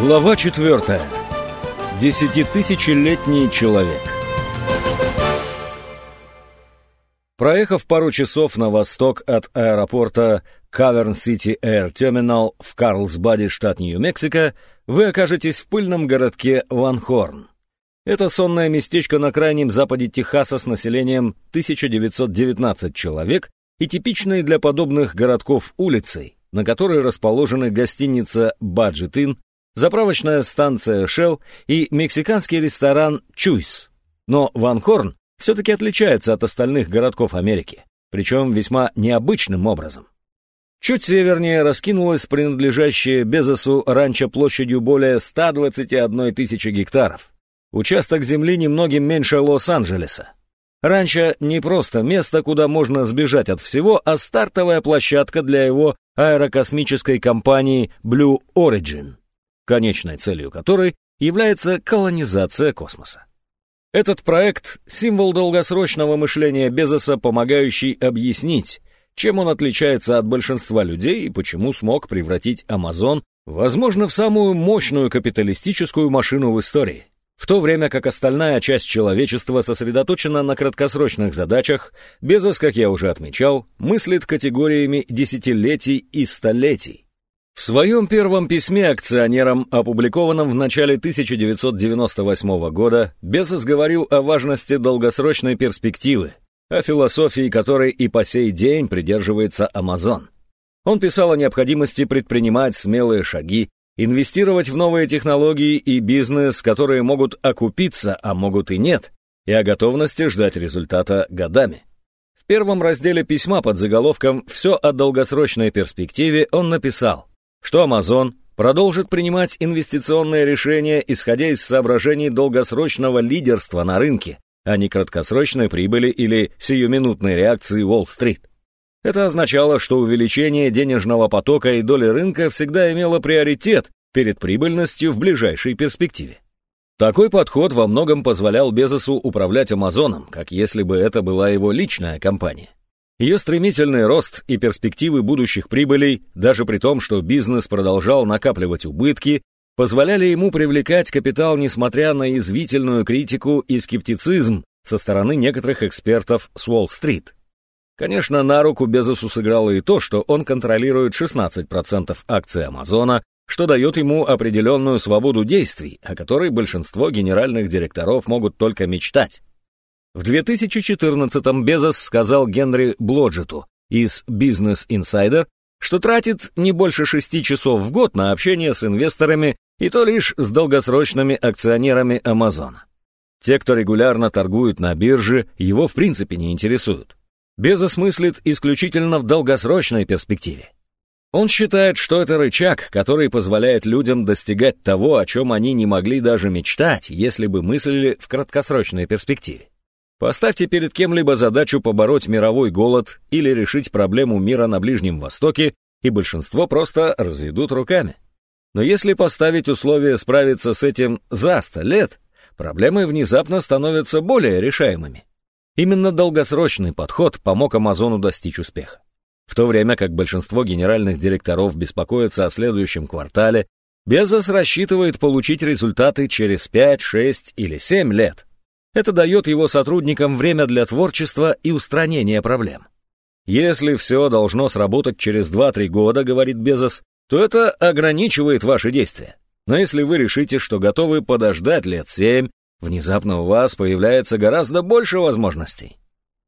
Глава четвертая. Десятитысячелетний человек. Проехав пару часов на восток от аэропорта Cavern City Air Terminal в Карлсбаде, штат Нью-Мексико, вы окажетесь в пыльном городке Ван Хорн. Это сонное местечко на крайнем западе Техаса с населением 1919 человек и типичной для подобных городков улицей, на которой расположены гостиница Budget Inn, заправочная станция Shell и мексиканский ресторан Чуйс. Но Ван Хорн все-таки отличается от остальных городков Америки, причем весьма необычным образом. Чуть севернее раскинулась принадлежащая Безосу ранчо площадью более 121 тысячи гектаров. Участок земли немногим меньше Лос-Анджелеса. Ранчо не просто место, куда можно сбежать от всего, а стартовая площадка для его аэрокосмической компании Blue Origin, конечной целью которой является колонизация космоса. Этот проект — символ долгосрочного мышления Безоса, помогающий объяснить, чем он отличается от большинства людей и почему смог превратить Амазон, возможно, в самую мощную капиталистическую машину в истории. В то время как остальная часть человечества сосредоточена на краткосрочных задачах, Безос, как я уже отмечал, мыслит категориями десятилетий и столетий. В своем первом письме акционерам, опубликованном в начале 1998 года, Безос говорил о важности долгосрочной перспективы, о философии которой и по сей день придерживается Amazon. Он писал о необходимости предпринимать смелые шаги, инвестировать в новые технологии и бизнес, которые могут окупиться, а могут и нет, и о готовности ждать результата годами. В первом разделе письма под заголовком «Все о долгосрочной перспективе» он написал, что Amazon продолжит принимать инвестиционные решения, исходя из соображений долгосрочного лидерства на рынке, а не краткосрочной прибыли или сиюминутной реакции Уолл-стрит. Это означало, что увеличение денежного потока и доли рынка всегда имело приоритет перед прибыльностью в ближайшей перспективе. Такой подход во многом позволял Безосу управлять Амазоном, как если бы это была его личная компания. Ее стремительный рост и перспективы будущих прибылей, даже при том, что бизнес продолжал накапливать убытки, позволяли ему привлекать капитал, несмотря на язвительную критику и скептицизм со стороны некоторых экспертов с Уолл-стрит. Конечно, на руку Безосу сыграло и то, что он контролирует 16% акций Амазона, что дает ему определенную свободу действий, о которой большинство генеральных директоров могут только мечтать. В 2014-м Безос сказал Генри Блоджету из Business Insider, что тратит не больше шести часов в год на общение с инвесторами и то лишь с долгосрочными акционерами Амазона. Те, кто регулярно торгуют на бирже, его в принципе не интересуют. Безос мыслит исключительно в долгосрочной перспективе. Он считает, что это рычаг, который позволяет людям достигать того, о чем они не могли даже мечтать, если бы мыслили в краткосрочной перспективе. Поставьте перед кем-либо задачу побороть мировой голод или решить проблему мира на Ближнем Востоке, и большинство просто разведут руками. Но если поставить условие справиться с этим за 100 лет, проблемы внезапно становятся более решаемыми. Именно долгосрочный подход помог Амазону достичь успеха. В то время как большинство генеральных директоров беспокоятся о следующем квартале, Безос рассчитывает получить результаты через 5, 6 или 7 лет. Это дает его сотрудникам время для творчества и устранения проблем. Если все должно сработать через 2-3 года, говорит Безос, то это ограничивает ваши действия. Но если вы решите, что готовы подождать лет 7, внезапно у вас появляется гораздо больше возможностей.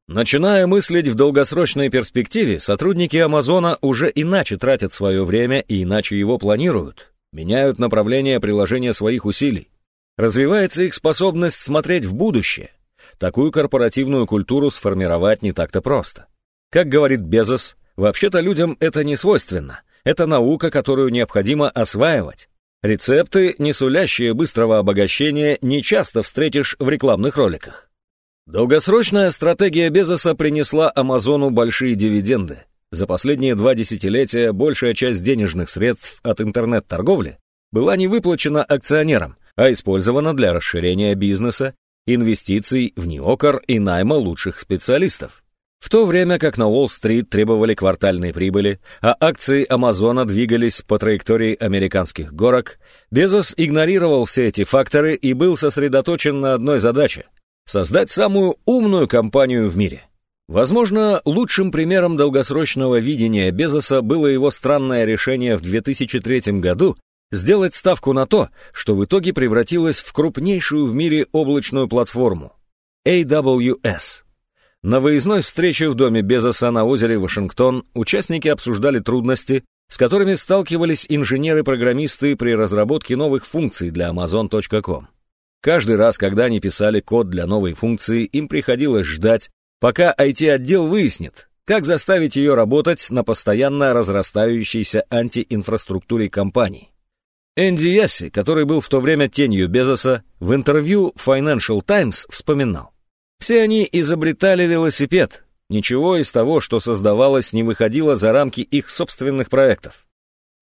Начиная мыслить в долгосрочной перспективе, сотрудники Амазона уже иначе тратят свое время и иначе его планируют, меняют направление приложения своих усилий. Развивается их способность смотреть в будущее. Такую корпоративную культуру сформировать не так-то просто. Как говорит Безос, вообще-то людям это не свойственно. Это наука, которую необходимо осваивать. Рецепты, не сулящие быстрого обогащения, не часто встретишь в рекламных роликах. Долгосрочная стратегия Безоса принесла Амазону большие дивиденды. За последние два десятилетия большая часть денежных средств от интернет-торговли была не выплачена акционерам, а использована для расширения бизнеса, инвестиций в неокор и найма лучших специалистов. В то время как на Уолл-стрит требовали квартальной прибыли, а акции Амазона двигались по траектории американских горок, Безос игнорировал все эти факторы и был сосредоточен на одной задаче — создать самую умную компанию в мире. Возможно, лучшим примером долгосрочного видения Безоса было его странное решение в 2003 году сделать ставку на то, что в итоге превратилось в крупнейшую в мире облачную платформу — AWS — на выездной встрече в доме Безоса на озере Вашингтон участники обсуждали трудности, с которыми сталкивались инженеры-программисты при разработке новых функций для Amazon.com. Каждый раз, когда они писали код для новой функции, им приходилось ждать, пока IT-отдел выяснит, как заставить ее работать на постоянно разрастающейся антиинфраструктуре компании. Энди Ясси, который был в то время тенью Безоса, в интервью Financial Times вспоминал. Все они изобретали велосипед. Ничего из того, что создавалось, не выходило за рамки их собственных проектов.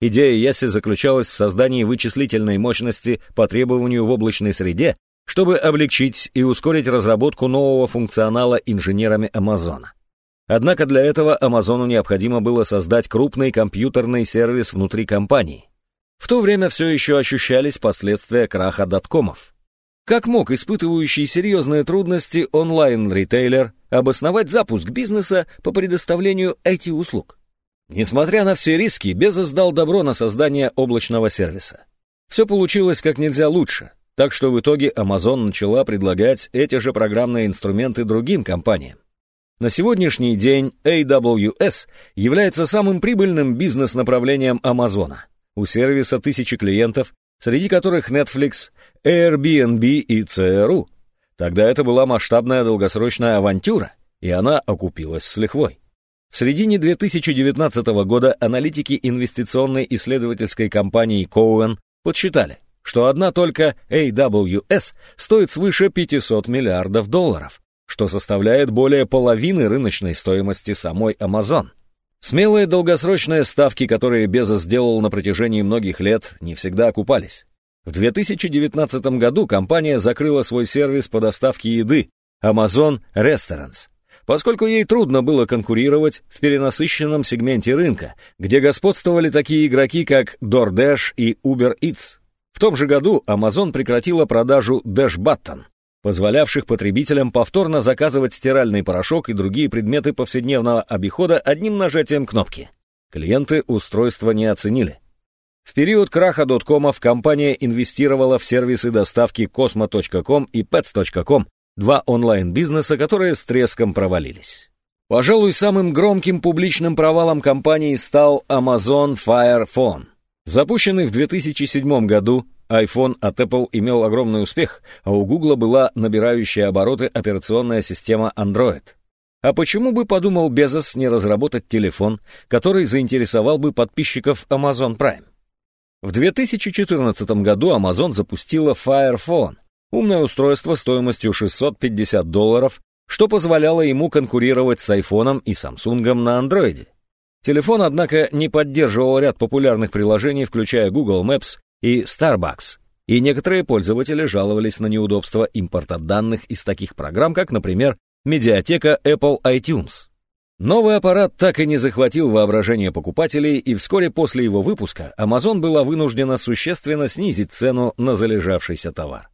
Идея Яси заключалась в создании вычислительной мощности по требованию в облачной среде, чтобы облегчить и ускорить разработку нового функционала инженерами Амазона. Однако для этого Амазону необходимо было создать крупный компьютерный сервис внутри компании. В то время все еще ощущались последствия краха доткомов. Как мог испытывающий серьезные трудности онлайн-ритейлер обосновать запуск бизнеса по предоставлению IT-услуг? Несмотря на все риски, Безос дал добро на создание облачного сервиса. Все получилось как нельзя лучше, так что в итоге Amazon начала предлагать эти же программные инструменты другим компаниям. На сегодняшний день AWS является самым прибыльным бизнес-направлением Амазона. У сервиса тысячи клиентов, среди которых Netflix, Airbnb и CRU. Тогда это была масштабная долгосрочная авантюра, и она окупилась с лихвой. В середине 2019 года аналитики инвестиционной исследовательской компании Cowen подсчитали, что одна только AWS стоит свыше 500 миллиардов долларов, что составляет более половины рыночной стоимости самой Amazon. Смелые долгосрочные ставки, которые Безос сделал на протяжении многих лет, не всегда окупались. В 2019 году компания закрыла свой сервис по доставке еды Amazon Restaurants, поскольку ей трудно было конкурировать в перенасыщенном сегменте рынка, где господствовали такие игроки, как DoorDash и Uber Eats. В том же году Amazon прекратила продажу Dash Button, позволявших потребителям повторно заказывать стиральный порошок и другие предметы повседневного обихода одним нажатием кнопки. Клиенты устройства не оценили. В период краха доткомов компания инвестировала в сервисы доставки Cosmo.com и Pets.com, два онлайн-бизнеса, которые с треском провалились. Пожалуй, самым громким публичным провалом компании стал Amazon Fire Phone. Запущенный в 2007 году, iPhone от Apple имел огромный успех, а у Google была набирающая обороты операционная система Android. А почему бы, подумал Безос, не разработать телефон, который заинтересовал бы подписчиков Amazon Prime? В 2014 году Amazon запустила Fire Phone, умное устройство стоимостью 650 долларов, что позволяло ему конкурировать с iPhone и Samsung на Android. Телефон, однако, не поддерживал ряд популярных приложений, включая Google Maps и Starbucks, и некоторые пользователи жаловались на неудобство импорта данных из таких программ, как, например, медиатека Apple iTunes. Новый аппарат так и не захватил воображение покупателей, и вскоре после его выпуска Amazon была вынуждена существенно снизить цену на залежавшийся товар.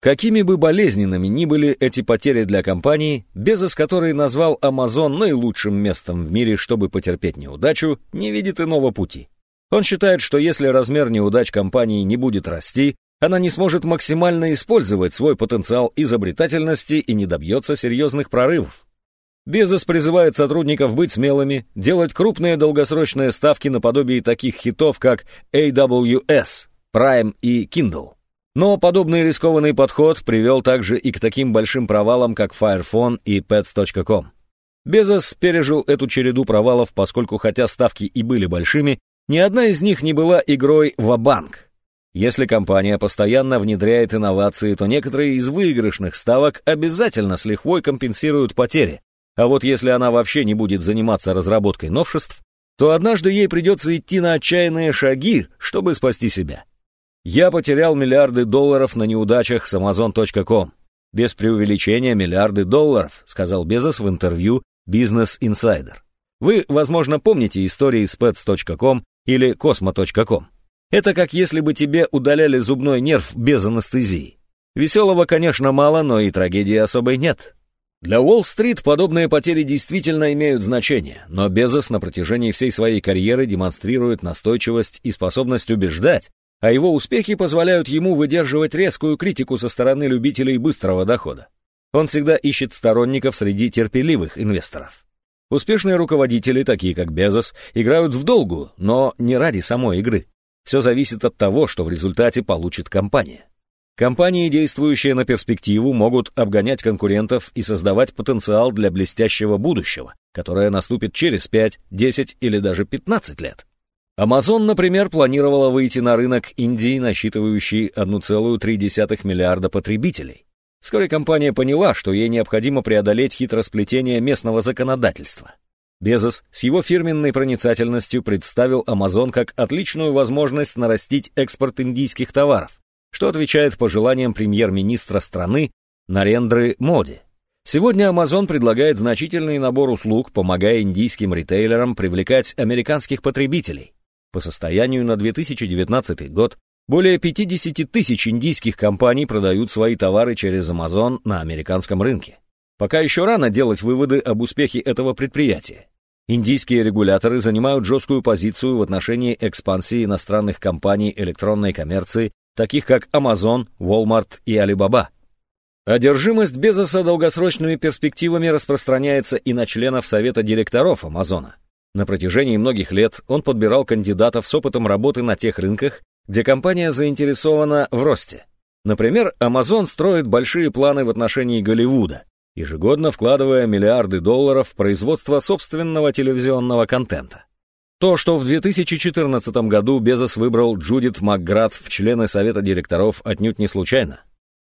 Какими бы болезненными ни были эти потери для компании, Безос, который назвал Amazon наилучшим местом в мире, чтобы потерпеть неудачу, не видит иного пути. Он считает, что если размер неудач компании не будет расти, она не сможет максимально использовать свой потенциал изобретательности и не добьется серьезных прорывов. Безос призывает сотрудников быть смелыми, делать крупные долгосрочные ставки наподобие таких хитов, как AWS, Prime и Kindle. Но подобный рискованный подход привел также и к таким большим провалам, как Firephone и Pets.com. Безос пережил эту череду провалов, поскольку хотя ставки и были большими, ни одна из них не была игрой в банк Если компания постоянно внедряет инновации, то некоторые из выигрышных ставок обязательно с лихвой компенсируют потери. А вот если она вообще не будет заниматься разработкой новшеств, то однажды ей придется идти на отчаянные шаги, чтобы спасти себя. Я потерял миллиарды долларов на неудачах с Amazon.com. Без преувеличения миллиарды долларов, сказал Безос в интервью Business Insider. Вы, возможно, помните истории с pets.com или cosmo.com. Это как если бы тебе удаляли зубной нерв без анестезии. Веселого, конечно, мало, но и трагедии особой нет. Для Уолл-стрит подобные потери действительно имеют значение, но Безос на протяжении всей своей карьеры демонстрирует настойчивость и способность убеждать, а его успехи позволяют ему выдерживать резкую критику со стороны любителей быстрого дохода. Он всегда ищет сторонников среди терпеливых инвесторов. Успешные руководители, такие как Безос, играют в долгу, но не ради самой игры. Все зависит от того, что в результате получит компания. Компании, действующие на перспективу, могут обгонять конкурентов и создавать потенциал для блестящего будущего, которое наступит через 5, 10 или даже 15 лет. Amazon, например, планировала выйти на рынок Индии, насчитывающий 1,3 миллиарда потребителей. Вскоре компания поняла, что ей необходимо преодолеть хитросплетение местного законодательства. Безос с его фирменной проницательностью представил Amazon как отличную возможность нарастить экспорт индийских товаров, что отвечает пожеланиям премьер-министра страны Нарендры Моди. Сегодня Amazon предлагает значительный набор услуг, помогая индийским ритейлерам привлекать американских потребителей. По состоянию на 2019 год более 50 тысяч индийских компаний продают свои товары через Amazon на американском рынке. Пока еще рано делать выводы об успехе этого предприятия. Индийские регуляторы занимают жесткую позицию в отношении экспансии иностранных компаний электронной коммерции, таких как Amazon, Walmart и Alibaba. Одержимость Безоса долгосрочными перспективами распространяется и на членов Совета директоров Амазона. На протяжении многих лет он подбирал кандидатов с опытом работы на тех рынках, где компания заинтересована в росте. Например, Amazon строит большие планы в отношении Голливуда, ежегодно вкладывая миллиарды долларов в производство собственного телевизионного контента. То, что в 2014 году Безос выбрал Джудит Макград в члены совета директоров, отнюдь не случайно.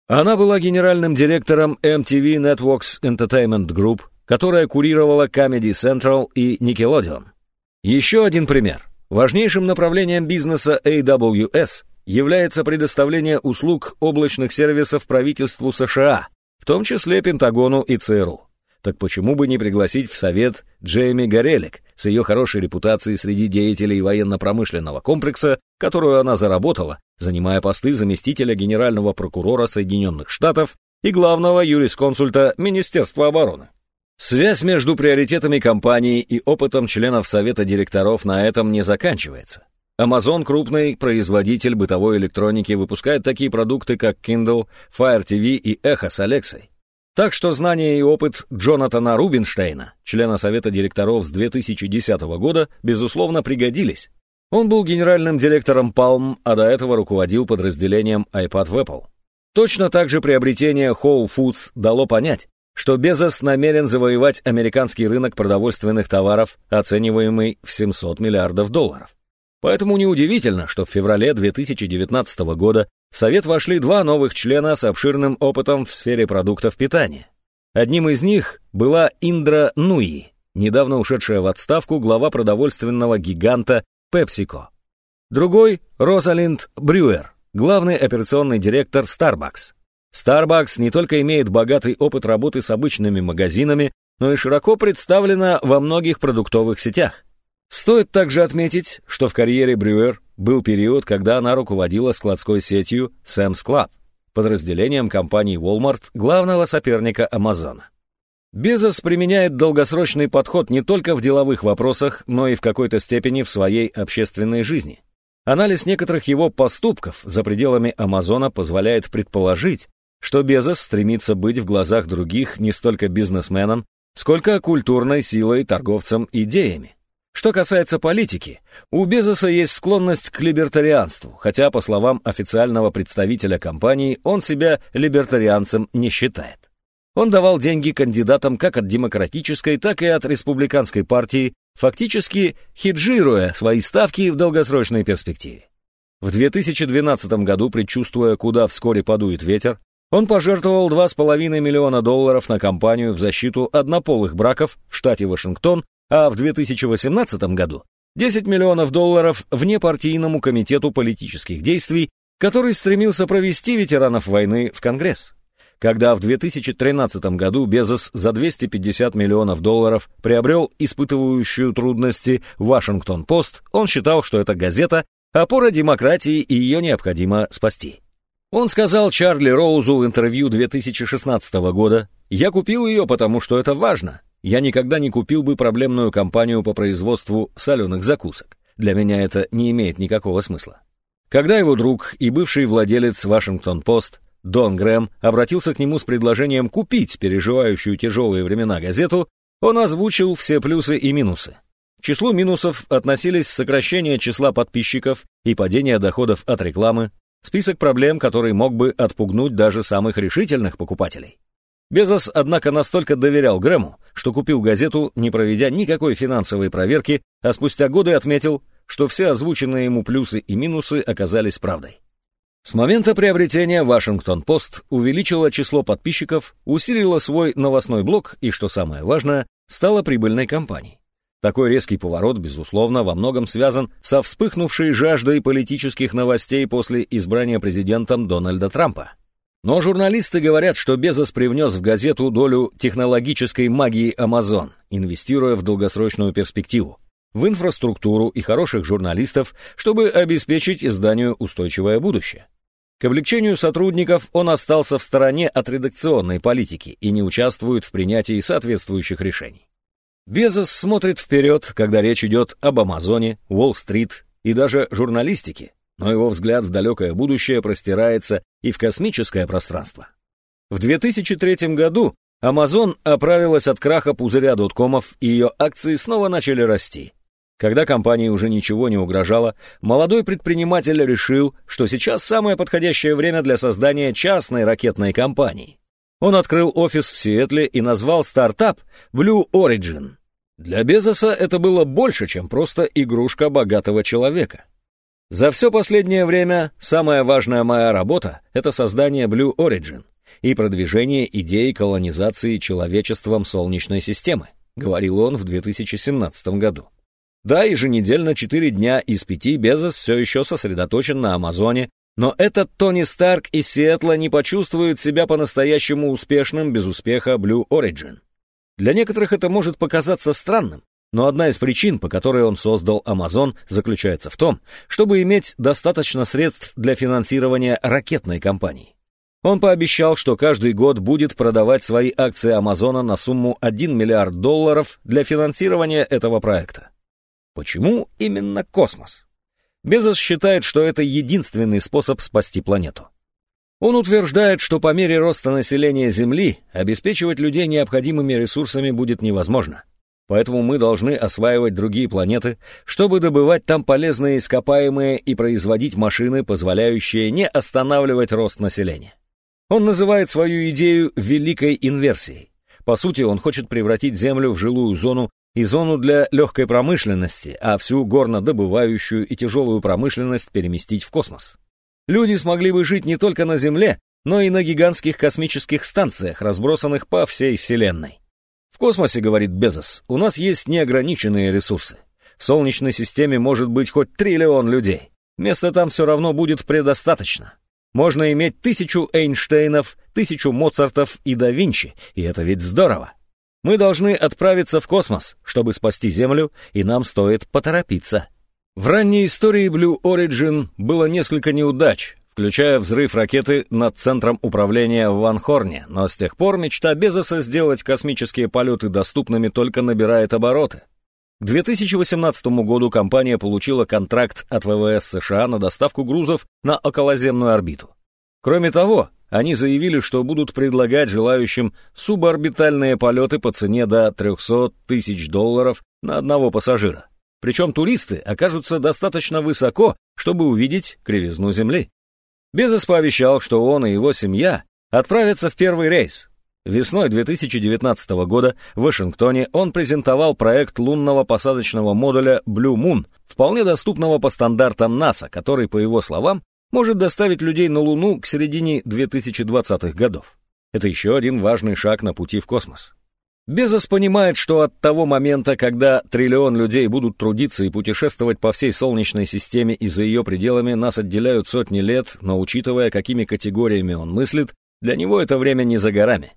Она была генеральным директором MTV Networks Entertainment Group, которая курировала Comedy Central и Nickelodeon. Еще один пример. Важнейшим направлением бизнеса AWS является предоставление услуг облачных сервисов правительству США, в том числе Пентагону и ЦРУ. Так почему бы не пригласить в совет Джейми Горелик с ее хорошей репутацией среди деятелей военно-промышленного комплекса, которую она заработала, занимая посты заместителя генерального прокурора Соединенных Штатов и главного юрисконсульта Министерства обороны? Связь между приоритетами компании и опытом членов совета директоров на этом не заканчивается. Amazon, крупный производитель бытовой электроники, выпускает такие продукты, как Kindle, Fire TV и Echo с Алексой. Так что знания и опыт Джонатана Рубинштейна, члена совета директоров с 2010 года, безусловно, пригодились. Он был генеральным директором Palm, а до этого руководил подразделением iPad в Apple. Точно так же приобретение Whole Foods дало понять, что Безос намерен завоевать американский рынок продовольственных товаров, оцениваемый в 700 миллиардов долларов. Поэтому неудивительно, что в феврале 2019 года в Совет вошли два новых члена с обширным опытом в сфере продуктов питания. Одним из них была Индра Нуи, недавно ушедшая в отставку глава продовольственного гиганта PepsiCo. Другой – Розалинд Брюер, главный операционный директор Starbucks. Starbucks не только имеет богатый опыт работы с обычными магазинами, но и широко представлена во многих продуктовых сетях. Стоит также отметить, что в карьере Брюер был период, когда она руководила складской сетью Sam's Club, подразделением компании Walmart, главного соперника Амазона. Безос применяет долгосрочный подход не только в деловых вопросах, но и в какой-то степени в своей общественной жизни. Анализ некоторых его поступков за пределами Амазона позволяет предположить, что Безос стремится быть в глазах других не столько бизнесменом, сколько культурной силой, торговцем идеями. Что касается политики, у Безоса есть склонность к либертарианству, хотя, по словам официального представителя компании, он себя либертарианцем не считает. Он давал деньги кандидатам как от демократической, так и от республиканской партии, фактически хеджируя свои ставки в долгосрочной перспективе. В 2012 году, предчувствуя, куда вскоре подует ветер, он пожертвовал 2,5 миллиона долларов на кампанию в защиту однополых браков в штате Вашингтон, а в 2018 году 10 миллионов долларов внепартийному комитету политических действий, который стремился провести ветеранов войны в Конгресс. когда в 2013 году Безос за 250 миллионов долларов приобрел испытывающую трудности «Вашингтон-Пост», он считал, что это газета – опора демократии и ее необходимо спасти. Он сказал Чарли Роузу в интервью 2016 года, «Я купил ее, потому что это важно. Я никогда не купил бы проблемную компанию по производству соленых закусок. Для меня это не имеет никакого смысла». Когда его друг и бывший владелец «Вашингтон-Пост» Дон Грэм обратился к нему с предложением купить переживающую тяжелые времена газету, он озвучил все плюсы и минусы. К числу минусов относились сокращение числа подписчиков и падение доходов от рекламы, список проблем, который мог бы отпугнуть даже самых решительных покупателей. Безос, однако, настолько доверял Грэму, что купил газету, не проведя никакой финансовой проверки, а спустя годы отметил, что все озвученные ему плюсы и минусы оказались правдой. С момента приобретения Вашингтон-Пост увеличила число подписчиков, усилила свой новостной блок и, что самое важное, стала прибыльной компанией. Такой резкий поворот, безусловно, во многом связан со вспыхнувшей жаждой политических новостей после избрания президентом Дональда Трампа. Но журналисты говорят, что Безос привнес в газету долю технологической магии Amazon, инвестируя в долгосрочную перспективу, в инфраструктуру и хороших журналистов, чтобы обеспечить изданию устойчивое будущее. К облегчению сотрудников он остался в стороне от редакционной политики и не участвует в принятии соответствующих решений. Безос смотрит вперед, когда речь идет об Амазоне, Уолл-стрит и даже журналистике, но его взгляд в далекое будущее простирается и в космическое пространство. В 2003 году Amazon оправилась от краха пузыря доткомов, и ее акции снова начали расти. Когда компании уже ничего не угрожало, молодой предприниматель решил, что сейчас самое подходящее время для создания частной ракетной компании. Он открыл офис в Сиэтле и назвал стартап Blue Origin. Для Безоса это было больше, чем просто игрушка богатого человека. За все последнее время самая важная моя работа — это создание Blue Origin и продвижение идеи колонизации человечеством Солнечной системы, говорил он в 2017 году. Да, еженедельно 4 дня из 5 Безос все еще сосредоточен на Амазоне, но этот Тони Старк из Сиэтла не почувствует себя по-настоящему успешным без успеха Blue Origin. Для некоторых это может показаться странным, но одна из причин, по которой он создал Amazon, заключается в том, чтобы иметь достаточно средств для финансирования ракетной компании. Он пообещал, что каждый год будет продавать свои акции Амазона на сумму 1 миллиард долларов для финансирования этого проекта. Почему именно космос? Безос считает, что это единственный способ спасти планету. Он утверждает, что по мере роста населения Земли обеспечивать людей необходимыми ресурсами будет невозможно. Поэтому мы должны осваивать другие планеты, чтобы добывать там полезные ископаемые и производить машины, позволяющие не останавливать рост населения. Он называет свою идею «великой инверсией». По сути, он хочет превратить Землю в жилую зону и зону для легкой промышленности, а всю горнодобывающую и тяжелую промышленность переместить в космос. Люди смогли бы жить не только на Земле, но и на гигантских космических станциях, разбросанных по всей Вселенной. В космосе, говорит Безос, у нас есть неограниченные ресурсы. В Солнечной системе может быть хоть триллион людей. Места там все равно будет предостаточно. Можно иметь тысячу Эйнштейнов, тысячу Моцартов и да Винчи, и это ведь здорово. Мы должны отправиться в космос, чтобы спасти Землю, и нам стоит поторопиться. В ранней истории Blue Origin было несколько неудач, включая взрыв ракеты над центром управления в Ванхорне, но с тех пор мечта Безоса сделать космические полеты доступными только набирает обороты. К 2018 году компания получила контракт от ВВС США на доставку грузов на околоземную орбиту. Кроме того, они заявили, что будут предлагать желающим суборбитальные полеты по цене до 300 тысяч долларов на одного пассажира. Причем туристы окажутся достаточно высоко, чтобы увидеть кривизну Земли. Безос пообещал, что он и его семья отправятся в первый рейс. Весной 2019 года в Вашингтоне он презентовал проект лунного посадочного модуля Blue Moon, вполне доступного по стандартам НАСА, который, по его словам, может доставить людей на Луну к середине 2020-х годов. Это еще один важный шаг на пути в космос. Безос понимает, что от того момента, когда триллион людей будут трудиться и путешествовать по всей Солнечной системе и за ее пределами, нас отделяют сотни лет, но учитывая, какими категориями он мыслит, Для него это время не за горами.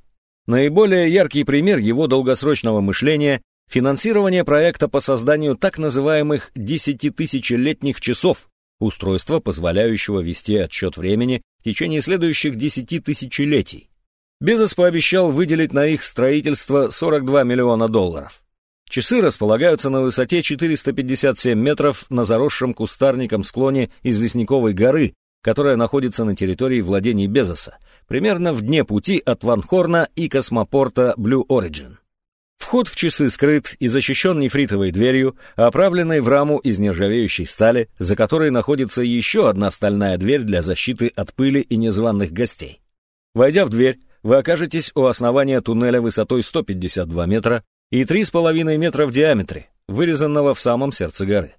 Наиболее яркий пример его долгосрочного мышления – финансирование проекта по созданию так называемых десятитысячелетних часов, устройства, позволяющего вести отсчет времени в течение следующих десяти тысячелетий. Безос пообещал выделить на их строительство 42 миллиона долларов. Часы располагаются на высоте 457 метров на заросшем кустарником склоне известняковой горы, которая находится на территории владений Безоса, примерно в дне пути от Ванхорна и космопорта Blue Origin. Вход в часы скрыт и защищен нефритовой дверью, оправленной в раму из нержавеющей стали, за которой находится еще одна стальная дверь для защиты от пыли и незваных гостей. Войдя в дверь, вы окажетесь у основания туннеля высотой 152 метра и 3,5 метра в диаметре, вырезанного в самом сердце горы.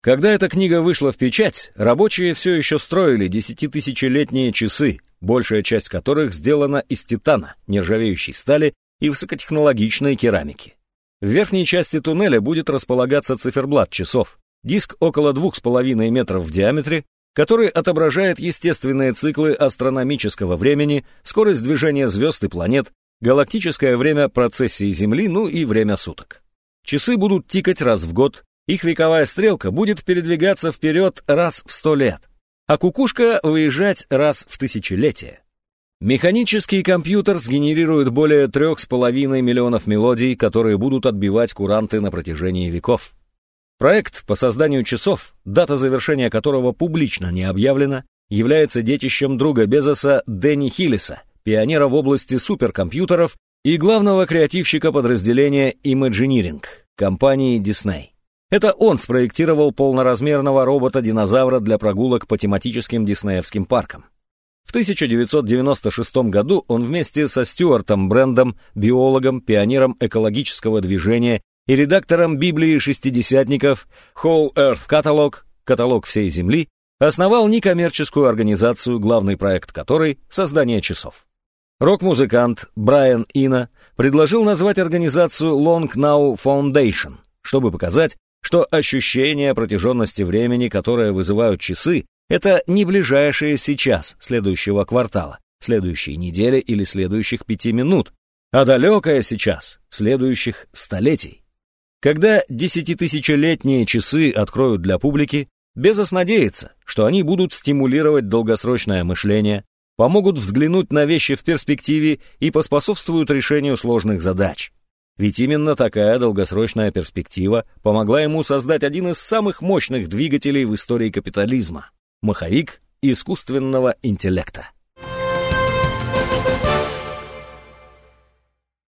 Когда эта книга вышла в печать, рабочие все еще строили десятитысячелетние часы, большая часть которых сделана из титана, нержавеющей стали и высокотехнологичной керамики. В верхней части туннеля будет располагаться циферблат часов, диск около 2,5 метров в диаметре, который отображает естественные циклы астрономического времени, скорость движения звезд и планет, галактическое время процессии Земли, ну и время суток. Часы будут тикать раз в год, их вековая стрелка будет передвигаться вперед раз в сто лет, а кукушка выезжать раз в тысячелетие. Механический компьютер сгенерирует более трех с половиной миллионов мелодий, которые будут отбивать куранты на протяжении веков. Проект по созданию часов, дата завершения которого публично не объявлена, является детищем друга Безоса Дэнни Хиллиса, пионера в области суперкомпьютеров и главного креативщика подразделения Imagineering, компании Disney. Это он спроектировал полноразмерного робота-динозавра для прогулок по тематическим диснеевским паркам. В 1996 году он вместе со Стюартом Брендом, биологом, пионером экологического движения и редактором Библии шестидесятников Whole Earth Catalog, каталог всей Земли, основал некоммерческую организацию, главный проект которой — создание часов. Рок-музыкант Брайан Ина предложил назвать организацию Long Now Foundation, чтобы показать, что ощущение протяженности времени, которое вызывают часы, это не ближайшее сейчас следующего квартала, следующей недели или следующих пяти минут, а далекое сейчас следующих столетий. Когда десятитысячелетние часы откроют для публики, Безос надеется, что они будут стимулировать долгосрочное мышление, помогут взглянуть на вещи в перспективе и поспособствуют решению сложных задач. Ведь именно такая долгосрочная перспектива помогла ему создать один из самых мощных двигателей в истории капитализма – маховик искусственного интеллекта.